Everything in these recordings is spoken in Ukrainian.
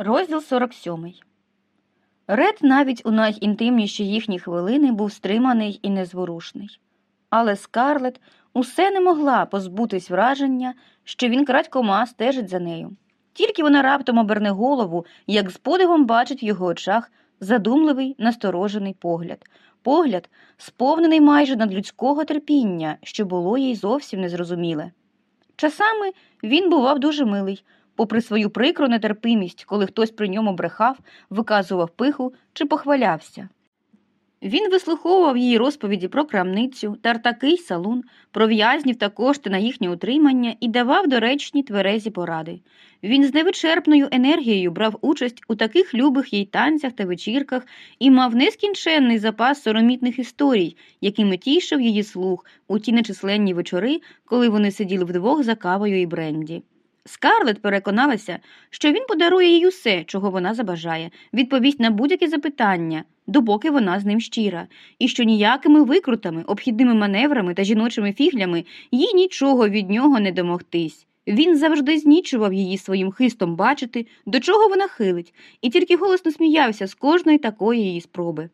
Розділ 47 Ред навіть у найінтимніші їхні хвилини був стриманий і незворушний. Але Скарлет усе не могла позбутись враження, що він крадькома стежить за нею. Тільки вона раптом оберне голову, як з подивом бачить в його очах задумливий, насторожений погляд, погляд, сповнений майже надлюдського терпіння, що було їй зовсім незрозуміле. Часами він бував дуже милий, попри свою прикру нетерпимість, коли хтось при ньому брехав, виказував пиху чи похвалявся. Він вислуховував її розповіді про крамницю, тартаки й салун, про в'язнів та кошти на їхнє утримання і давав доречні тверезі поради. Він з невичерпною енергією брав участь у таких любих їй танцях та вечірках і мав нескінченний запас соромітних історій, якими тішив її слух у ті нечисленні вечори, коли вони сиділи вдвох за кавою і бренді. Скарлет переконалася, що він подарує їй усе, чого вона забажає, відповість на будь-які запитання, допоки вона з ним щира, і що ніякими викрутами, обхідними маневрами та жіночими фіглями їй нічого від нього не домогтись. Він завжди знічував її своїм хистом бачити, до чого вона хилить, і тільки голосно сміявся з кожної такої її спроби.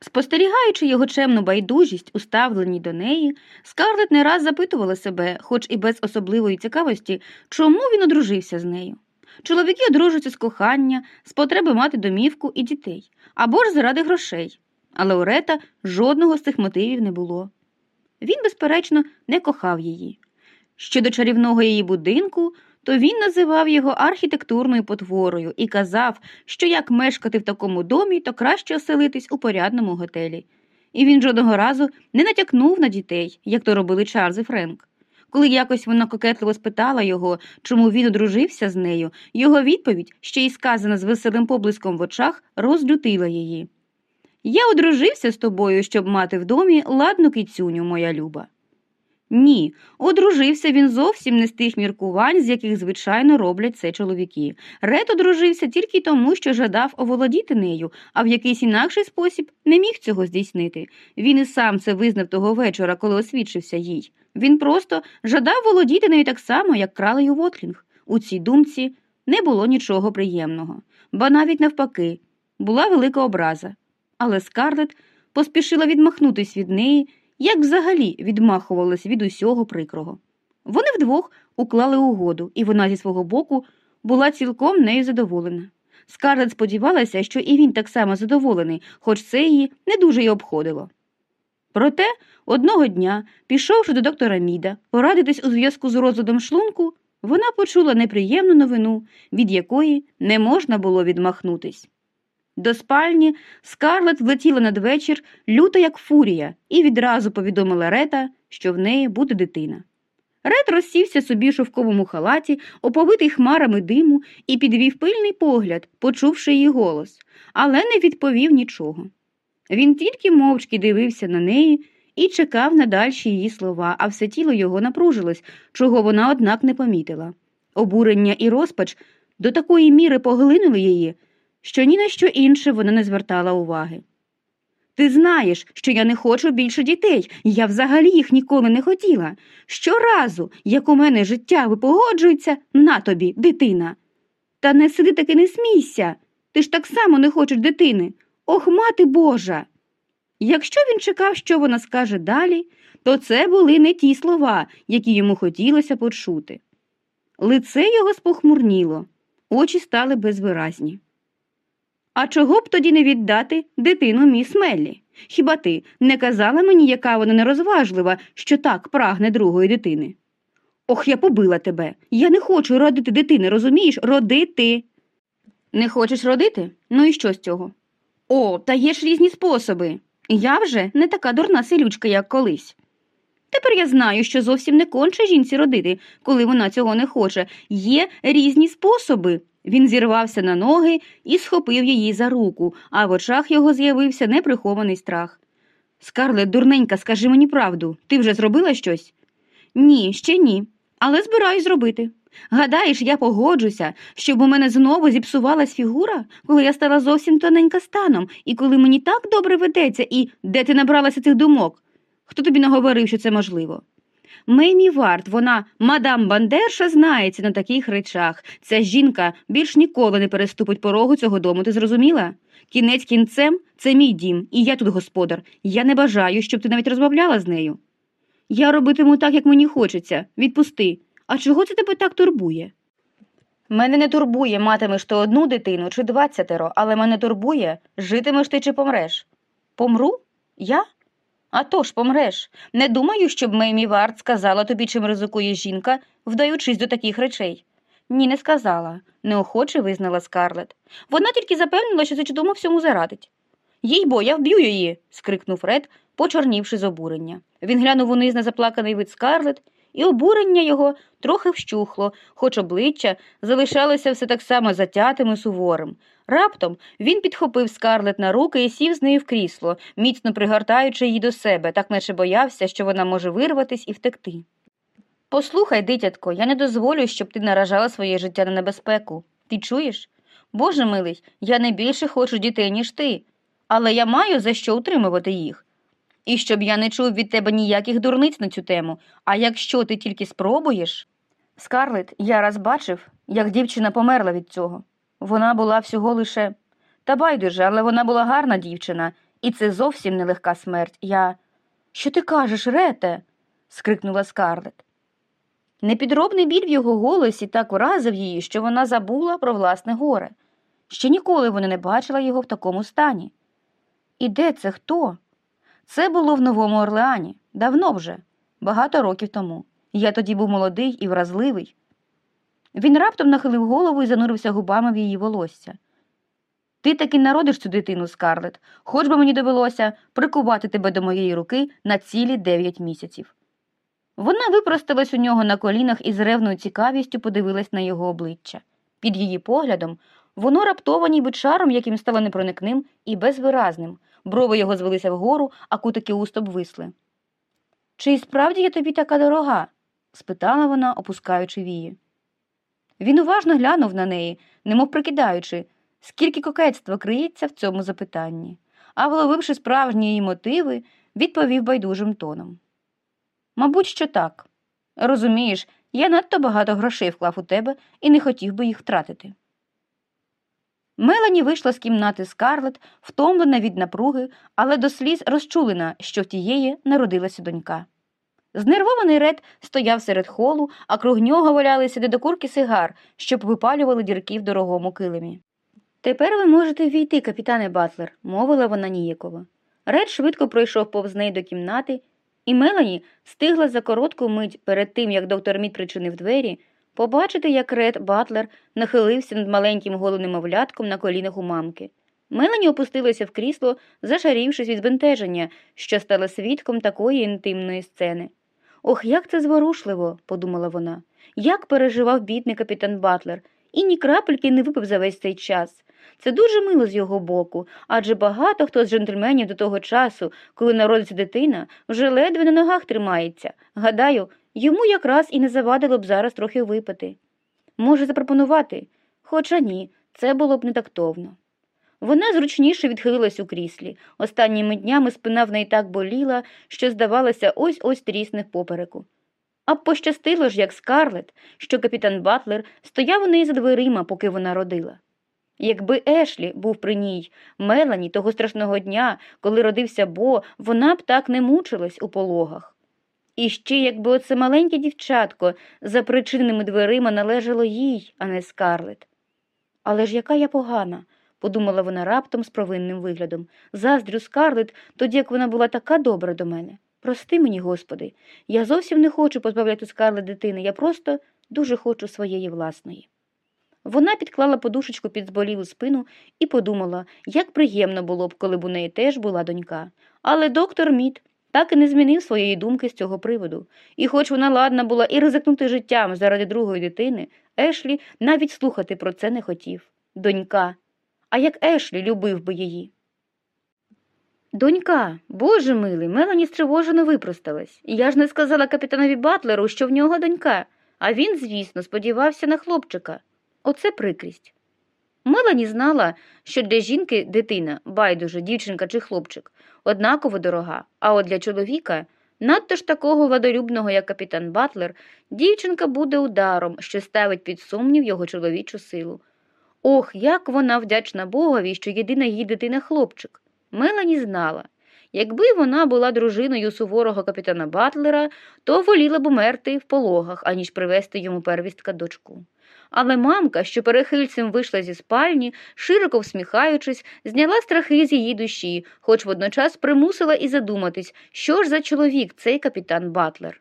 Спостерігаючи його чемну байдужість, уставлені до неї, Скарлет не раз запитувала себе, хоч і без особливої цікавості, чому він одружився з нею. Чоловіки одружуються з кохання, з потреби мати домівку і дітей, або ж заради грошей. Але у Рета жодного з цих мотивів не було. Він, безперечно, не кохав її. Щодо чарівного її будинку, то він називав його архітектурною потворою і казав, що як мешкати в такому домі, то краще оселитись у порядному готелі. І він жодного разу не натякнув на дітей, як то робили Чарльз і Френк. Коли якось вона кокетливо спитала його, чому він одружився з нею, його відповідь, ще й сказана з веселим поблиском в очах, розлютила її. Я одружився з тобою, щоб мати в домі ладну кицюню, моя люба. Ні, одружився він зовсім не з тих міркувань, з яких звичайно роблять це чоловіки. Ред одружився тільки тому, що жадав оволодіти нею, а в якийсь інакший спосіб не міг цього здійснити. Він і сам це визнав того вечора, коли освідчився їй. Він просто жадав володіти нею так само, як кралею Вотлінг. У цій думці не було нічого приємного, ба навіть навпаки, була велика образа. Але Скарлет поспішила відмахнутись від неї як взагалі відмахувалась від усього прикрого. Вони вдвох уклали угоду, і вона зі свого боку була цілком нею задоволена. Скарлет сподівалася, що і він так само задоволений, хоч це її не дуже й обходило. Проте одного дня, пішовши до доктора Міда, порадитись у зв'язку з розладом шлунку, вона почула неприємну новину, від якої не можна було відмахнутись. До спальні скарлет влетіла надвечір, люта, як фурія, і відразу повідомила Рета, що в неї буде дитина. Рет розсівся собі в шовковому халаті, оповитий хмарами диму, і підвів пильний погляд, почувши її голос, але не відповів нічого. Він тільки мовчки дивився на неї і чекав на дальші її слова, а все тіло його напружилось, чого вона, однак, не помітила. Обурення і розпач до такої міри поглинули її що ні на що інше вона не звертала уваги. Ти знаєш, що я не хочу більше дітей, я взагалі їх ніколи не хотіла. Щоразу, як у мене життя випогоджується, на тобі, дитина. Та не сиди таки не смійся. Ти ж так само не хочеш дитини. Ох, мати Божа. Якщо він чекав, що вона скаже далі, то це були не ті слова, які йому хотілося почути. Лице його спохмурніло, очі стали безвиразні. А чого б тоді не віддати дитину міс Меллі? Хіба ти не казала мені, яка вона нерозважлива, що так прагне другої дитини? Ох, я побила тебе. Я не хочу родити дитини, розумієш? Родити. Не хочеш родити? Ну і що з цього? О, та є ж різні способи. Я вже не така дурна селючка, як колись. Тепер я знаю, що зовсім не конче жінці родити, коли вона цього не хоче. Є різні способи. Він зірвався на ноги і схопив її за руку, а в очах його з'явився неприхований страх. Скарлет, дурненька, скажи мені правду, ти вже зробила щось? Ні, ще ні, але збираюсь зробити. Гадаєш, я погоджуся, щоб у мене знову зіпсувалась фігура, коли я стала зовсім тоненька станом, і коли мені так добре ведеться, і де ти набралася цих думок? Хто тобі наговорив, що це можливо? Меймі Варт, вона мадам Бандерша, знається на таких речах. Ця жінка більш ніколи не переступить порогу цього дому, ти зрозуміла? Кінець кінцем це мій дім, і я тут господар. Я не бажаю, щоб ти навіть розмовляла з нею. Я робитиму так, як мені хочеться. Відпусти. А чого це тебе так турбує? Мене не турбує, матимеш то одну дитину чи двадцятеро, але мене турбує, житимеш ти чи помреш. Помру? Я? А то ж помреш. Не думаю, щоб Меймі Варт сказала тобі, чим ризикує жінка, вдаючись до таких речей. Ні, не сказала, неохоче визнала Скарлет. Вона тільки запевнила, що це чудово всьому зарадить. Їй бо, я вб'ю її. скрикнув Ред, почорнівши з обурення. Він глянув униз на заплаканий вид Скарлет, і обурення його трохи вщухло, хоч обличчя залишалося все так само затятим і суворим. Раптом він підхопив скарлет на руки і сів з нею в крісло, міцно пригортаючи її до себе, так наче боявся, що вона може вирватись і втекти. Послухай, дитятко, я не дозволю, щоб ти наражала своє життя на небезпеку. Ти чуєш? Боже милий, я не більше хочу дітей, ніж ти, але я маю за що утримувати їх. І щоб я не чув від тебе ніяких дурниць на цю тему, а якщо ти тільки спробуєш. Скарлет, я раз бачив, як дівчина померла від цього. Вона була всього лише. Та байдуже, але вона була гарна дівчина, і це зовсім нелегка смерть. Я. Що ти кажеш, Рете? скрикнула Скарлет. Непідробний біль в його голосі так вразив її, що вона забула про власне горе. Ще ніколи вона не бачила його в такому стані. І де це хто? Це було в Новому Орлеані, давно вже, багато років тому. Я тоді був молодий і вразливий. Він раптом нахилив голову і занурився губами в її волосся. Ти таки народиш цю дитину, Скарлет, хоч би мені довелося прикувати тебе до моєї руки на цілі дев'ять місяців. Вона випросталась у нього на колінах і з ревною цікавістю подивилась на його обличчя. Під її поглядом воно раптово ніби чаром, яким стало непроникним і безвиразним. Брови його звелися вгору, а кутики уст обвисли. Чи і справді я тобі така дорога? спитала вона, опускаючи вії. Він уважно глянув на неї, немов прикидаючи, скільки кокетства криється в цьому запитанні, а вловивши справжні її мотиви, відповів байдужим тоном. Мабуть, що так. Розумієш, я надто багато грошей вклав у тебе і не хотів би їх втратити. Мелані вийшла з кімнати Скарлет, втомлена від напруги, але до сліз розчулена, що в тієї народилася донька. Знервований ред стояв серед холу, а круг нього валялися недокурки сигар, щоб випалювали дірки в дорогому килимі. Тепер ви можете війти, капітане Батлер, мовила вона ніяково. Ред швидко пройшов повз неї до кімнати, і Мелані встигла за коротку мить перед тим, як доктор Мід причинив двері, побачити, як Ред Батлер нахилився над маленьким голим немовлятком на колінах у мамки. Мелані опустилася в крісло, зашарівшись від збентеження, що стала свідком такої інтимної сцени. Ох, як це зворушливо, подумала вона, як переживав бідний капітан Батлер, і ні крапельки не випив за весь цей час. Це дуже мило з його боку, адже багато хто з джентльменів до того часу, коли народиться дитина, вже ледве на ногах тримається. Гадаю, йому якраз і не завадило б зараз трохи випити. Може запропонувати, хоча ні, це було б не тактовно. Вона зручніше відхилилась у кріслі. Останніми днями спина в неї так боліла, що, здавалося, ось ось трісне попереку. А пощастило ж, як скарлет, що капітан Батлер стояв у неї за дверима, поки вона родила. Якби Ешлі був при ній, Мелані того страшного дня, коли родився Бо, вона б так не мучилась у пологах. І ще, якби оце маленьке дівчатко за причинними дверима належало їй, а не скарлет. Але ж яка я погана, подумала вона раптом з провинним виглядом. Заздрю скарлет, тоді як вона була така добра до мене. Прости мені, Господи, я зовсім не хочу позбавляти скарлет дитини, я просто дуже хочу своєї власної. Вона підклала подушечку під зболілу спину і подумала, як приємно було б, коли б у неї теж була донька. Але доктор Мід так і не змінив своєї думки з цього приводу. І хоч вона ладна була і ризикнути життям заради другої дитини, Ешлі навіть слухати про це не хотів. Донька. А як Ешлі любив би її. Донька, боже милий, Мелані стривожено випросталась. Я ж не сказала капітанові Батлеру, що в нього донька, а він, звісно, сподівався на хлопчика. Оце прикрість. Мелані знала, що для жінки дитина, байдуже, дівчинка чи хлопчик, однаково дорога, а от для чоловіка Надто ж такого владолюбного, як капітан Батлер, дівчинка буде ударом, що ставить під сумнів його чоловічу силу. Ох, як вона вдячна Богові, що єдина її дитина хлопчик. Мелані знала. Якби вона була дружиною суворого капітана Батлера, то воліла б умерти в пологах, аніж привезти йому первістка дочку. Але мамка, що перехильцем вийшла зі спальні, широко всміхаючись, зняла страхи з її душі, хоч водночас примусила і задуматись, що ж за чоловік цей капітан Батлер.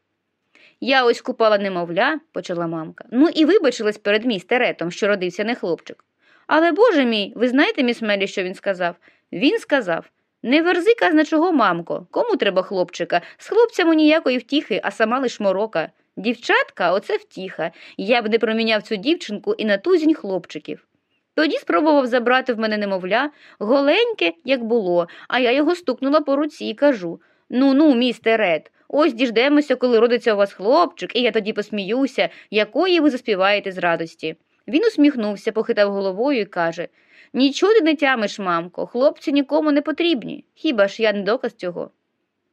Я ось купала немовля, почала мамка. Ну і вибачилась перед містеретом, що родився не хлопчик. Але, боже мій, ви знаєте, міс Мелі, що він сказав? Він сказав не верзи казна чого, мамко, кому треба хлопчика? З хлопцями ніякої втіхи, а сама лиш морока. Дівчатка, оце втіха. Я б не проміняв цю дівчинку і на тузінь хлопчиків. Тоді спробував забрати в мене немовля, голеньке, як було, а я його стукнула по руці і кажу Ну ну, місте Ред, ось діждемося, коли родиться у вас хлопчик, і я тоді посміюся, якої ви заспіваєте з радості. Він усміхнувся, похитав головою і каже Нічого ти не тямиш, мамко, хлопці нікому не потрібні. Хіба ж я не доказ цього?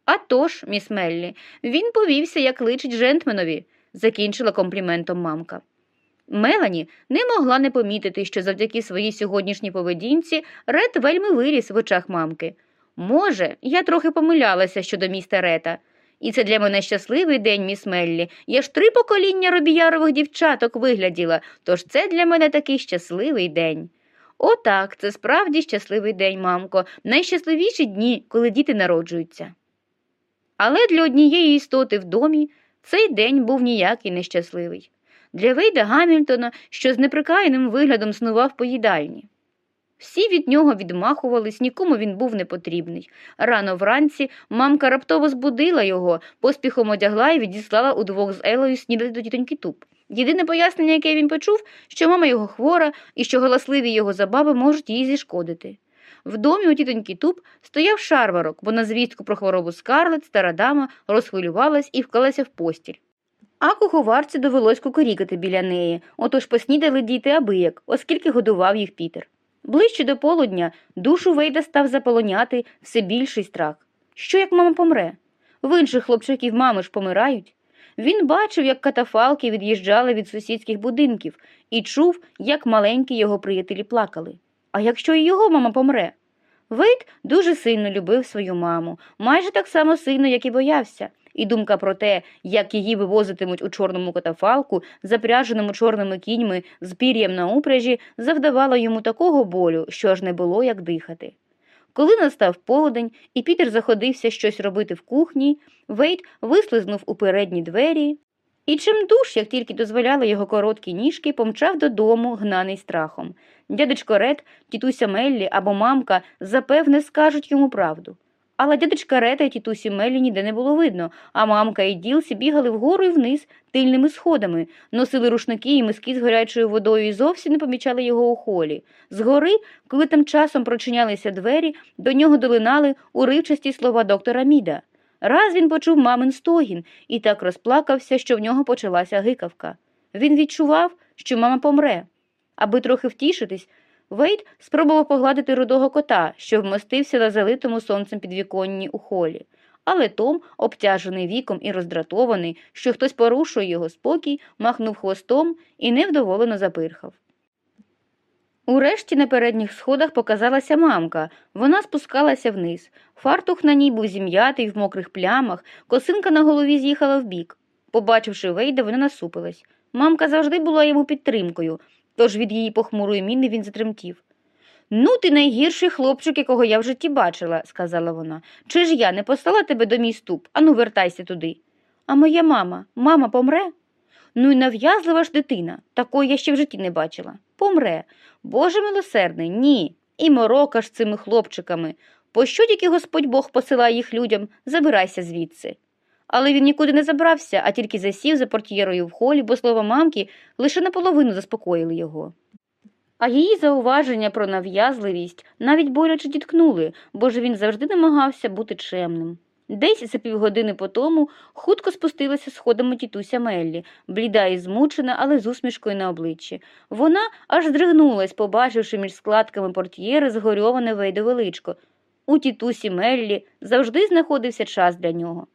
«А тож, міс Меллі, він повівся, як личить джентльменові, закінчила компліментом мамка. Мелані не могла не помітити, що завдяки своїй сьогоднішній поведінці Ред вельми виріс в очах мамки. Може, я трохи помилялася щодо міста Рета. І це для мене щасливий день, міс Меллі. Я ж три покоління робіярових дівчаток вигляділа, тож це для мене такий щасливий день. О, так, це справді щасливий день, мамко, найщасливіші дні, коли діти народжуються. Але для однієї істоти в домі цей день був ніякий нещасливий. Для Вейда Гамільтона, що з неприкаяним виглядом снував по їдальні. Всі від нього відмахувались, нікому він був не потрібний. Рано вранці мамка раптово збудила його, поспіхом одягла і відіслала удвох з Елою снідати до тітоньки Туп. Єдине пояснення, яке він почув, що мама його хвора і що галасливі його забави можуть їй зішкодити. В домі у тітоньки Туп стояв шарварок, бо на звістку про хворобу скарлет стара дама розхвилювалась і вклалася в постіль. А куховарці довелось кукурікати біля неї, отож поснідали діти абияк, оскільки годував їх Пітер. Ближче до полудня душу Вейда став заполоняти все більший страх. Що як мама помре? В інших хлопчиків мами ж помирають. Він бачив, як катафалки від'їжджали від сусідських будинків, і чув, як маленькі його приятелі плакали. А якщо і його мама помре? Вейд дуже сильно любив свою маму, майже так само сильно, як і боявся, і думка про те, як її вивозитимуть у чорному катафалку, запряженому чорними кіньми з пір'ям на упряжі, завдавала йому такого болю, що аж не було як дихати. Коли настав полудень, і Пітер заходився щось робити в кухні, Вейд вислизнув у передні двері, і чимдуж, як тільки дозволяли його короткі ніжки, помчав додому, гнаний страхом. Дядечко Ред, тітуся Меллі або мамка запевне скажуть йому правду. Але дядечка Рета і тітусі Меллі ніде не було видно, а мамка і Ділсі бігали вгору і вниз тильними сходами, носили рушники і миски з гарячою водою і зовсім не помічали його у холі. Згори, коли тим часом прочинялися двері, до нього долинали уривчасті слова доктора Міда. Раз він почув мамин стогін і так розплакався, що в нього почалася гикавка. Він відчував, що мама помре. Аби трохи втішитись, Вейд спробував погладити рудого кота, що вмостився на залитому сонцем підвіконні у холі. Але Том, обтяжений віком і роздратований, що хтось порушує його спокій, махнув хвостом і невдоволено запирхав. Урешті на передніх сходах показалася мамка. Вона спускалася вниз. Фартух на ній був зім'ятий в мокрих плямах, косинка на голові з'їхала вбік. Побачивши Вейда, вона насупилась. Мамка завжди була йому підтримкою, тож від її похмурої міни він затремтів. Ну, ти найгірший хлопчик, якого я в житті бачила, сказала вона. Чи ж я не послала тебе до мій ступ? Ану, вертайся туди. А моя мама, мама помре? Ну і нав'язлива ж дитина, такої я ще в житті не бачила. Помре. Боже милосердний, ні. І морока ж цими хлопчиками. Пощо тільки Господь Бог посилає їх людям, забирайся звідси. Але він нікуди не забрався, а тільки засів за портьєрою в холі, бо слова мамки лише наполовину заспокоїли його. А її зауваження про нав'язливість навіть боляче діткнули, бо ж він завжди намагався бути чемним. Десь за півгодини по тому хутко спустилася сходами тітуся Меллі, бліда і змучена, але з усмішкою на обличчі. Вона аж здригнулась, побачивши між складками портьєри згорьоване вейдове личко. У тітусі Меллі завжди знаходився час для нього.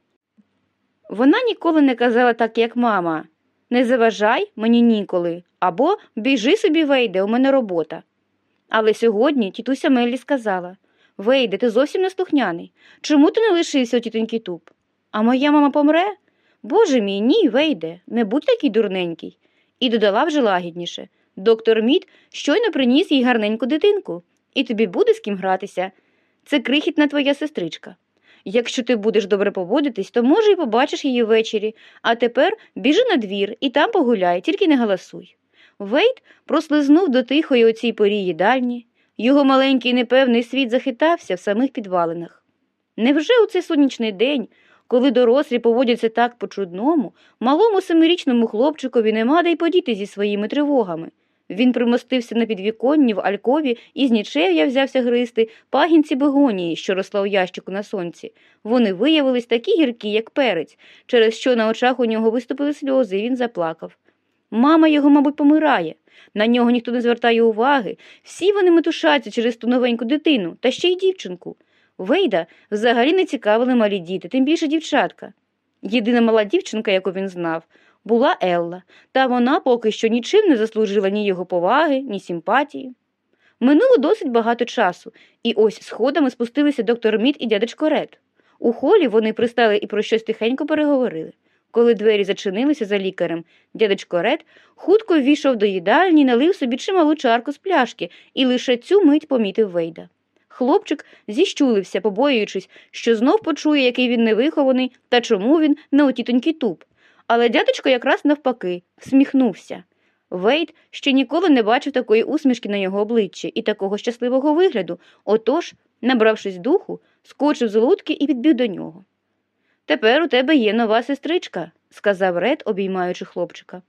Вона ніколи не казала так, як мама. Не заважай мені ніколи, або біжи собі, Вейде, у мене робота. Але сьогодні тітуся Меллі сказала Вейде, ти зовсім не слухняний. Чому ти не лишився у тітоньки туп? А моя мама помре? Боже мій, ні, Вейде, не будь такий дурненький. І додала вже лагідніше. Доктор Мід щойно приніс їй гарненьку дитинку, і тобі буде з ким гратися. Це крихітна твоя сестричка. Якщо ти будеш добре поводитись, то може й побачиш її ввечері, а тепер біжи на двір і там погуляй, тільки не галасуй. Вейт прослизнув до тихої о цій порі їдальні. Його маленький непевний світ захитався в самих підвалинах. Невже у цей сонячний день, коли дорослі поводяться так по-чудному, малому семирічному хлопчикові нема де й подіти зі своїми тривогами? Він примостився на підвіконні в алькові і з нічев'я взявся гризти пагінці бегонії, що росла у ящику на сонці. Вони виявились такі гіркі, як перець, через що на очах у нього виступили сльози, і він заплакав. Мама його, мабуть, помирає. На нього ніхто не звертає уваги. Всі вони метушаться через ту новеньку дитину, та ще й дівчинку. Вейда взагалі не цікавили малі діти, тим більше дівчатка. Єдина мала дівчинка, яку він знав, була Елла, та вона поки що нічим не заслужила ні його поваги, ні симпатії. Минуло досить багато часу, і ось сходами спустилися доктор Мід і дядечко Ред. У холі вони пристали і про щось тихенько переговорили. Коли двері зачинилися за лікарем, дядечко Ред хутко ввійшов до їдальні, налив собі чималу чарку з пляшки і лише цю мить помітив Вейда. Хлопчик зіщулився, побоюючись, що знов почує, який він невихований та чому він не у тітонький туп. Але дядечко якраз навпаки всміхнувся. Вейд ще ніколи не бачив такої усмішки на його обличчі і такого щасливого вигляду, отож, набравшись духу, скочив з лодки і підбіг до нього. Тепер у тебе є нова сестричка, сказав Ред, обіймаючи хлопчика.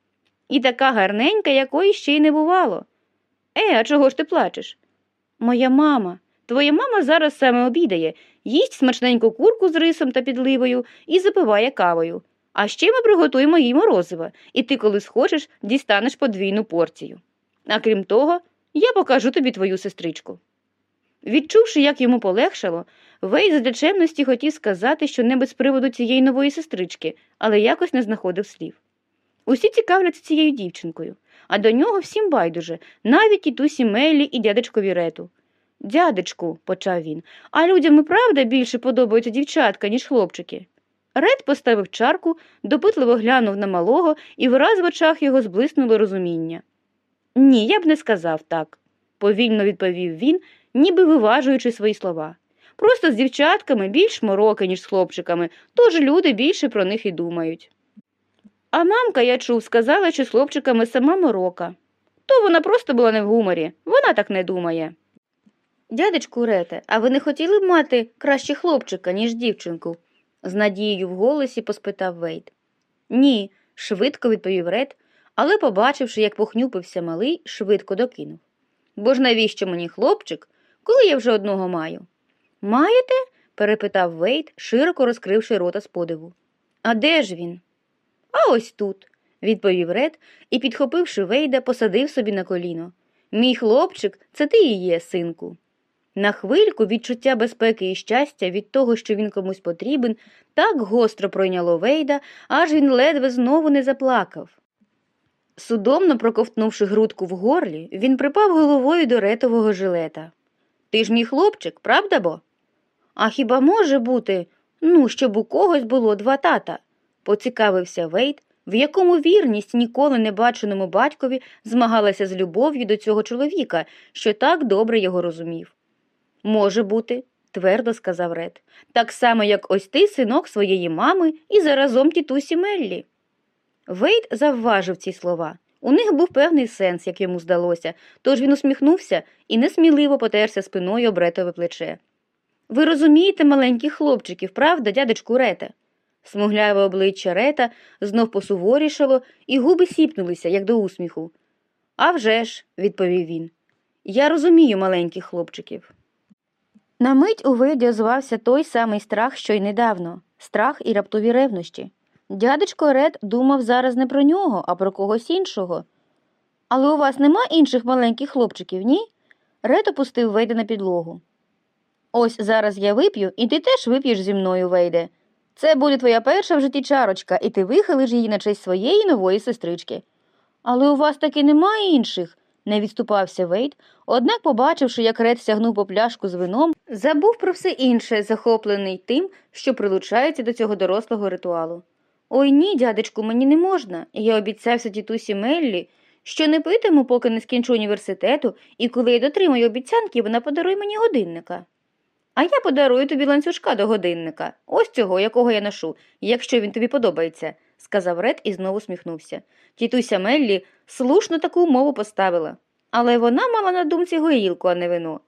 І така гарненька, якої ще й не бувало. Е, а чого ж ти плачеш? Моя мама. Твоя мама зараз саме обідає, їсть смачненьку курку з рисом та підливою і запиває кавою. А ще ми приготуємо їй морозиво, і ти, коли схочеш, дістанеш подвійну порцію. А крім того, я покажу тобі твою сестричку. Відчувши, як йому полегшало, Вей з дечемності хотів сказати, що не без приводу цієї нової сестрички, але якось не знаходив слів. Усі цікавляться цією дівчинкою, а до нього всім байдуже, навіть і тусі Мелі і дядечкові Рету. Дядечку, почав він, а людям і правда більше подобаються дівчатка, ніж хлопчики. Ред поставив чарку, допитливо глянув на малого, і враз в очах його зблиснуло розуміння. Ні, я б не сказав так, повільно відповів він, ніби виважуючи свої слова. Просто з дівчатками більш мороки, ніж з хлопчиками, тож люди більше про них і думають. А мамка, я чув, сказала, що з хлопчиками сама морока. То вона просто була не в гуморі, вона так не думає. Дядечку Рете, а ви не хотіли б мати краще хлопчика, ніж дівчинку? З надією в голосі поспитав Вейд. Ні, швидко відповів Ред, але, побачивши, як похнюпився малий, швидко докинув. Бо ж навіщо мені хлопчик, коли я вже одного маю? Маєте? перепитав Вейд, широко розкривши рота з подиву. А де ж він? А ось тут, відповів Ред і, підхопивши Вейда, посадив собі на коліно. Мій хлопчик, це ти і є, синку. На хвильку відчуття безпеки і щастя від того, що він комусь потрібен, так гостро пройняло Вейда, аж він ледве знову не заплакав. Судомно проковтнувши грудку в горлі, він припав головою до ретового жилета. Ти ж мій хлопчик, правда бо? А хіба може бути, ну, щоб у когось було два тата? поцікавився Вейд, в якому вірність ніколи не баченому батькові змагалася з любов'ю до цього чоловіка, що так добре його розумів. Може бути, твердо сказав Ред, так само, як ось ти, синок своєї мами, і заразом тітусі Меллі. Вейд завважив ці слова. У них був певний сенс, як йому здалося, тож він усміхнувся і несміливо потерся спиною об ретове плече. Ви розумієте маленьких хлопчиків, правда, дядечку Рете? Смугляве обличчя Рета знов посуворішало, і губи сіпнулися, як до усміху. «А вже ж», – відповів він. Я розумію маленьких хлопчиків. На мить у Вейді озвався той самий страх, що й недавно страх і раптові ревнощі. Дядечко Ред думав зараз не про нього, а про когось іншого. Але у вас нема інших маленьких хлопчиків, ні? Ред опустив Вейда на підлогу. Ось зараз я вип'ю, і ти теж вип'єш зі мною, Вейде. Це буде твоя перша в житті чарочка, і ти вихилиш її на честь своєї нової сестрички. Але у вас таки немає інших, не відступався Вейт, однак, побачивши, як Ред сягнув по пляшку з вином, забув про все інше, захоплений тим, що прилучається до цього дорослого ритуалу. Ой ні, дядечку, мені не можна. Я обіцявся тітусі Меллі, що не питиму, поки не скінчу університету, і коли я дотримаю обіцянки, вона подарує мені годинника. А я подарую тобі ланцюжка до годинника, ось цього, якого я ношу, якщо він тобі подобається, сказав Ред і знову сміхнувся. Тітуся Меллі слушно таку умову поставила. Але вона мала на думці горілку, а не вино.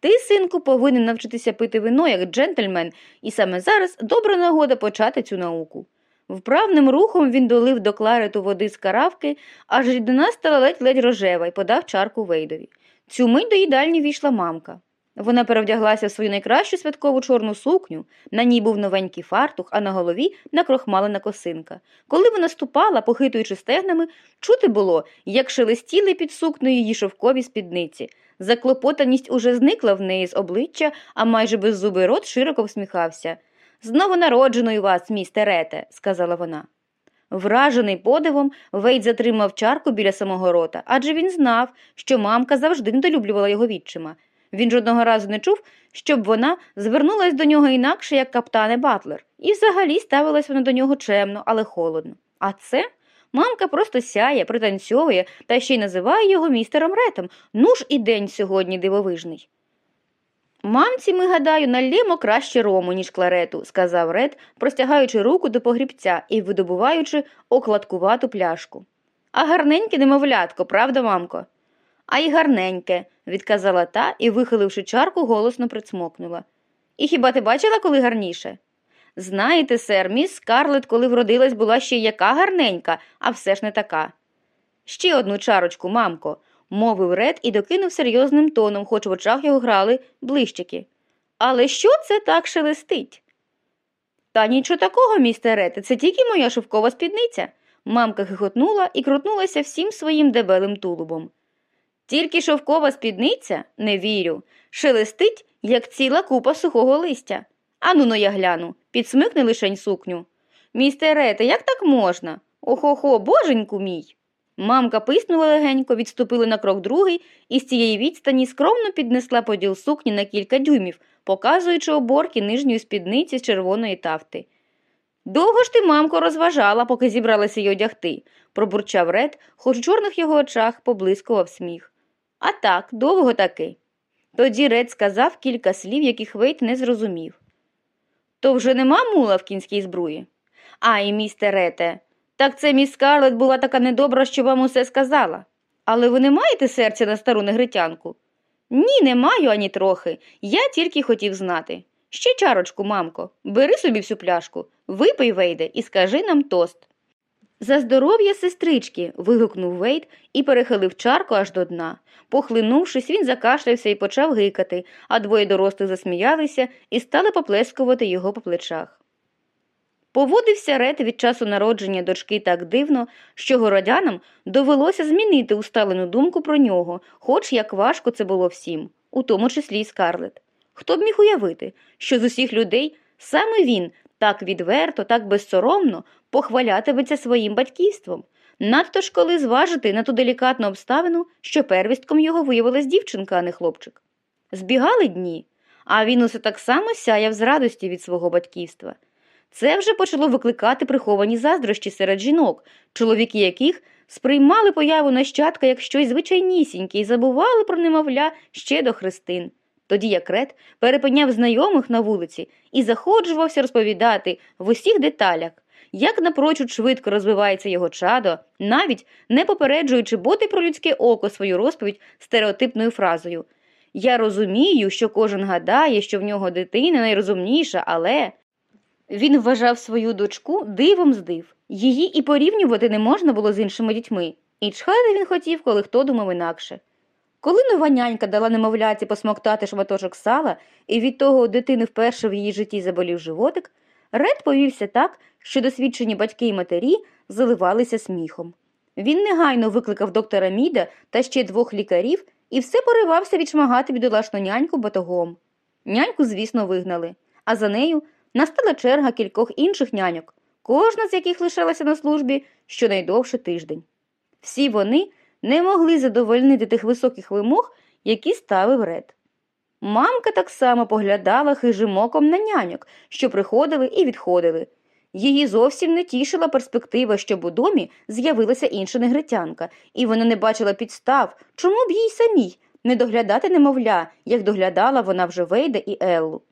Ти, синку, повинен навчитися пити вино як джентльмен, і саме зараз добра нагода почати цю науку. Вправним рухом він долив до кларету води з каравки, аж рідина стала ледь-ледь рожева і подав чарку Вейдові. Цю мить до їдальні війшла мамка. Вона перевдяглася в свою найкращу святкову чорну сукню, на ній був новенький фартух, а на голові накрохмалена косинка. Коли вона ступала, похитуючи стегнами, чути було, як шелестіли під сукнею її шовкові спідниці. Заклопотаність уже зникла в неї з обличчя, а майже беззубий рот широко всміхався. Знову народженою вас, місте Рете, сказала вона. Вражений подивом, Вейт затримав чарку біля самого рота, адже він знав, що мамка завжди недолюблювала його відчима. Він жодного разу не чув, щоб вона звернулась до нього інакше, як каптане Батлер, і взагалі ставилась вона до нього чемно, але холодно. А це мамка просто сяє, пританцьовує та ще й називає його містером Ретом. Ну ж і день сьогодні дивовижний. Мамці, ми, гадаю, налємо краще рому, ніж кларету, сказав Ред, простягаючи руку до погрібця і видобуваючи окладкувату пляшку. А гарненьке немовлятко, правда, мамко? А й гарненьке, відказала та і, вихиливши чарку, голосно прицмокнула. І хіба ти бачила, коли гарніше? Знаєте, сер, міс Скарлет, коли вродилась, була ще яка гарненька, а все ж не така. Ще одну чарочку, мамко, мовив Ред і докинув серйозним тоном, хоч в очах його грали блищики. Але що це так шелестить? Та нічого такого, містере Ред, це тільки моя шовкова спідниця. Мамка хихотнула і крутнулася всім своїм дебелим тулубом. Тільки шовкова спідниця, не вірю, шелестить, як ціла купа сухого листя. Ану но я гляну, підсмикни лишень сукню. Містерете, як так можна? Охо-хо, боженьку мій. Мамка писнула легенько, відступила на крок другий і з цієї відстані скромно піднесла поділ сукні на кілька дюймів, показуючи оборки нижньої спідниці з червоної тафти. Довго ж ти, мамко, розважала, поки зібралася й одягти, пробурчав Ред, хоч у чорних його очах поблискував сміх. А так, довго таки. Тоді Ред сказав кілька слів, яких Вейт не зрозумів. То вже нема мула в кінській збруї? Ай, місте Рете, так це міс Скарлет була така недобра, що вам усе сказала. Але ви не маєте серця на стару негритянку? Ні, не маю ані трохи. Я тільки хотів знати. Ще чарочку, мамко, бери собі всю пляшку, випий, Вейде, і скажи нам тост. За здоров'я сестрички. вигукнув Вейд і перехилив чарку аж до дна. Похлинувшись, він закашлявся і почав гикати, а двоє дорослих засміялися і стали поплескувати його по плечах. Поводився Рет від часу народження дочки так дивно, що городянам довелося змінити усталену думку про нього, хоч як важко це було всім, у тому числі й Скарлет. Хто б міг уявити, що з усіх людей саме він так відверто, так безсоромно похвалятиметься своїм батьківством, надто ж коли зважити на ту делікатну обставину, що первістком його виявилась дівчинка, а не хлопчик. Збігали дні, а він усе так само сяяв з радості від свого батьківства. Це вже почало викликати приховані заздрощі серед жінок, чоловіки яких сприймали появу нащадка як щось звичайнісіньке і забували про немовля ще до хрестин. Тоді як Ред перепиняв знайомих на вулиці і заходжувався розповідати в усіх деталях, як напрочуд швидко розвивається його чадо, навіть не попереджуючи боти про людське око свою розповідь стереотипною фразою. Я розумію, що кожен гадає, що в нього дитина найрозумніша, але він вважав свою дочку дивом з див. Її і порівнювати не можна було з іншими дітьми, і чхати він хотів, коли хто думав інакше. Коли нова нянька дала немовляці посмоктати шматочок сала, і від того дитини вперше в її житті заболів животик, Ред повівся так, що досвідчені батьки й матері заливалися сміхом. Він негайно викликав доктора Міда та ще двох лікарів і все поривався відшмагати бідолашну няньку батогом. Няньку, звісно, вигнали, а за нею настала черга кількох інших няньок, кожна з яких лишалася на службі щонайдовше тиждень. Всі вони не могли задовольнити тих високих вимог, які ставив Ред. Мамка так само поглядала хижим оком на няньок, що приходили і відходили. Її зовсім не тішила перспектива, щоб у домі з'явилася інша негритянка, і вона не бачила підстав, чому б їй самій не доглядати немовля, як доглядала вона вже Вейда і Еллу.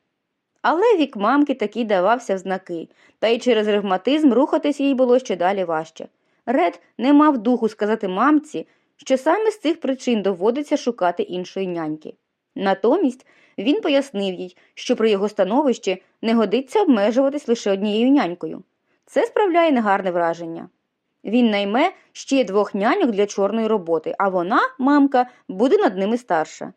Але вік мамки таки давався в знаки, та й через ревматизм рухатись їй було ще далі важче. Ред не мав духу сказати мамці, що саме з цих причин доводиться шукати іншої няньки. Натомість він пояснив їй, що при його становищі не годиться обмежуватись лише однією нянькою. Це справляє негарне враження. Він найме ще двох няньок для чорної роботи, а вона, мамка, буде над ними старша.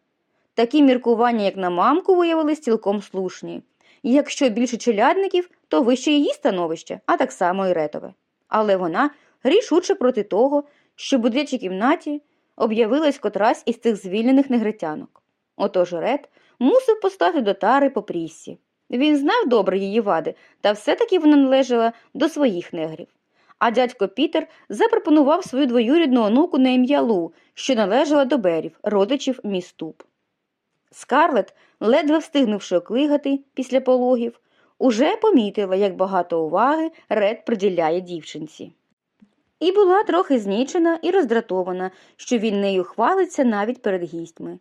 Такі міркування, як на мамку, виявились цілком слушні. Якщо більше челядників, то вище її становище, а так само і ретове. Але вона рішуче проти того, що в будячій кімнаті об'явилась котрась із цих звільнених негритянок. Отож Ред мусив постати до тари по пріссі. Він знав добре її вади, та все-таки вона належала до своїх негрів. А дядько Пітер запропонував свою двоюрідну онуку на ім'я Лу, що належала до берів, родичів міступ. Скарлет, ледве встигнувши оклигати після пологів, уже помітила, як багато уваги Ред приділяє дівчинці. І була трохи знічена і роздратована, що він нею хвалиться навіть перед гістьми.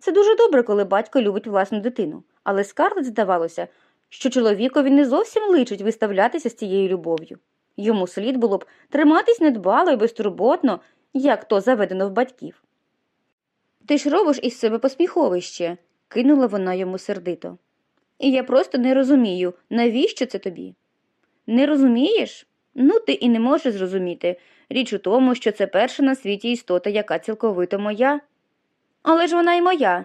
Це дуже добре, коли батько любить власну дитину, але Скарлет здавалося, що чоловікові не зовсім личить виставлятися з цією любов'ю. Йому слід було б триматись недбало і безтурботно, як то заведено в батьків. Ти ж робиш із себе посміховище, кинула вона йому сердито. І я просто не розумію, навіщо це тобі? Не розумієш? Ну, ти і не можеш зрозуміти. Річ у тому, що це перша на світі істота, яка цілковито моя. Але ж вона й моя.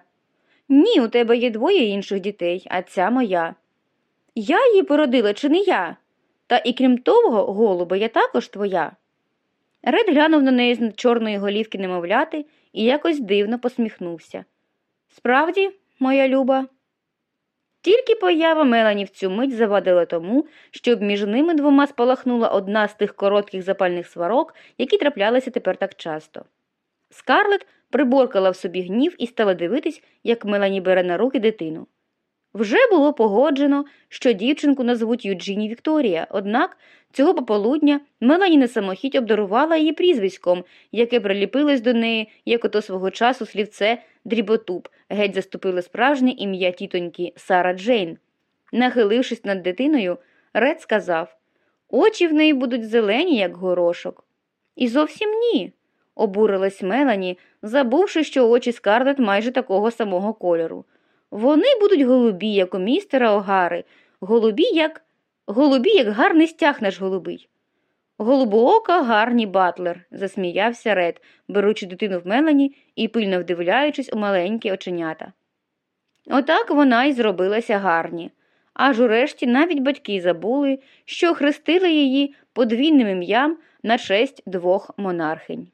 Ні, у тебе є двоє інших дітей, а ця моя. Я її породила, чи не я? Та і крім того, голубе, я також твоя. Ред глянув на неї з чорної голівки немовляти і якось дивно посміхнувся. Справді, моя люба. Тільки поява Мелані в цю мить завадила тому, щоб між ними двома спалахнула одна з тих коротких запальних сварок, які траплялися тепер так часто. Скарлет приборкала в собі гнів і стала дивитись, як Мелані бере на руки дитину. Вже було погоджено, що дівчинку назвуть Юджині Вікторія, однак цього пополудня Мелані на самохідь обдарувала її прізвиськом, яке приліпилось до неї, як ото свого часу слівце дріботуб, геть заступило справжнє ім'я тітоньки Сара Джейн. Нахилившись над дитиною, Ред сказав Очі в неї будуть зелені, як горошок. І зовсім ні, обурилась Мелані, забувши, що очі Скарлет майже такого самого кольору. Вони будуть голубі, як у містера Огари, голубі, як голубі, як гарний стяг наш голубий. Голубоока Гарні Батлер, засміявся Ред, беручи дитину в Мелані і пильно вдивляючись у маленькі оченята. Отак вона й зробилася Гарні, аж урешті навіть батьки забули, що хрестили її подвійним ім'ям на честь двох монархинь.